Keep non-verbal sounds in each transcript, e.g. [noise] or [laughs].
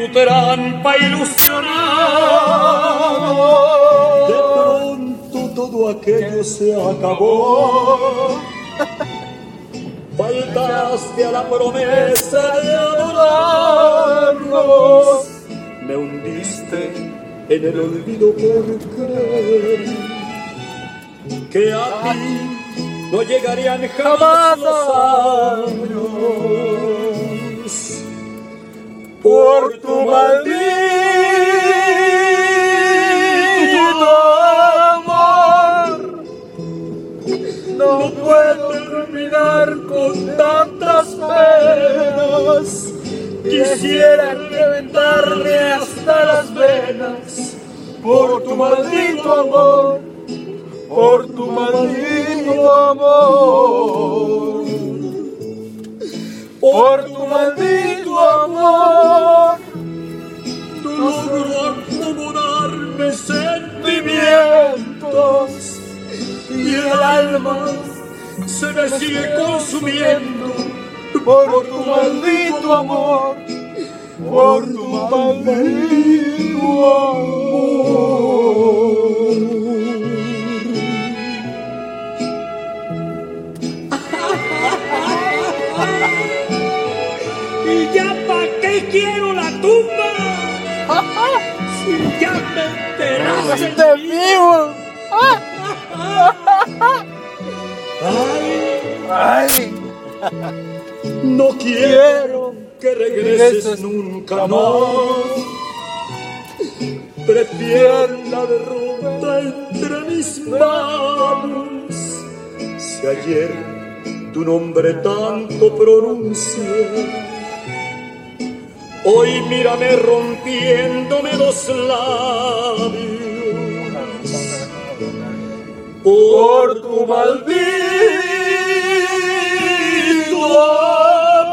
tu trampa ilusionado. De pronto todo aquello se acabó. [laughs] Faltaste a la promesa de adorarnos. Me hundiste en el olvido por creer que a ti no llegarían jamás los años tu maldito amor. No puedo terminar con tantas penas. Quisiera reventarme hasta las venas por tu maldito amor por tu maldito amor, por tu maldito amor, acomodar mis sentimientos y el alma se me sigue consumiendo por tu maldito amor, por tu maldito amor. [laughs] ¿Y ya pa' qué quiero la tumba? [laughs] Si ya me enteraste ¡De vivo! Ay, ¡Ay! no quiero que regreses nunca más. Prefiero la derrota entre mis manos. Si ayer tu nombre tanto pronuncié, hoy mírame rompiéndome los labios por tu maldito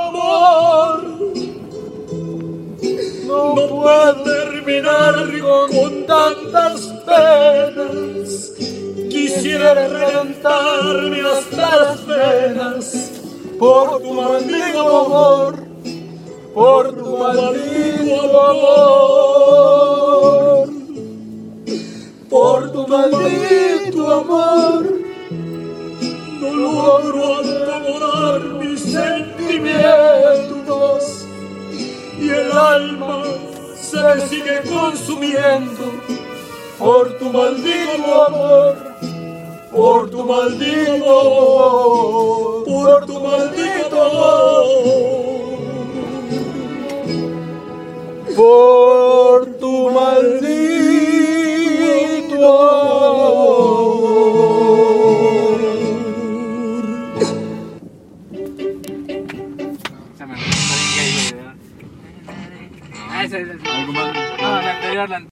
amor. No puedo terminar con tantas penas. Quisiera reventarme hasta las venas por tu maldito amor, por tu maldito amor. Por tu maldito amor. No logro acomodar mis sentimientos. Y el alma se sigue consumiendo. Por tu maldito amor, por tu maldito amor, por tu maldito amor, por tu maldito amor. No, la anterior, la anterior.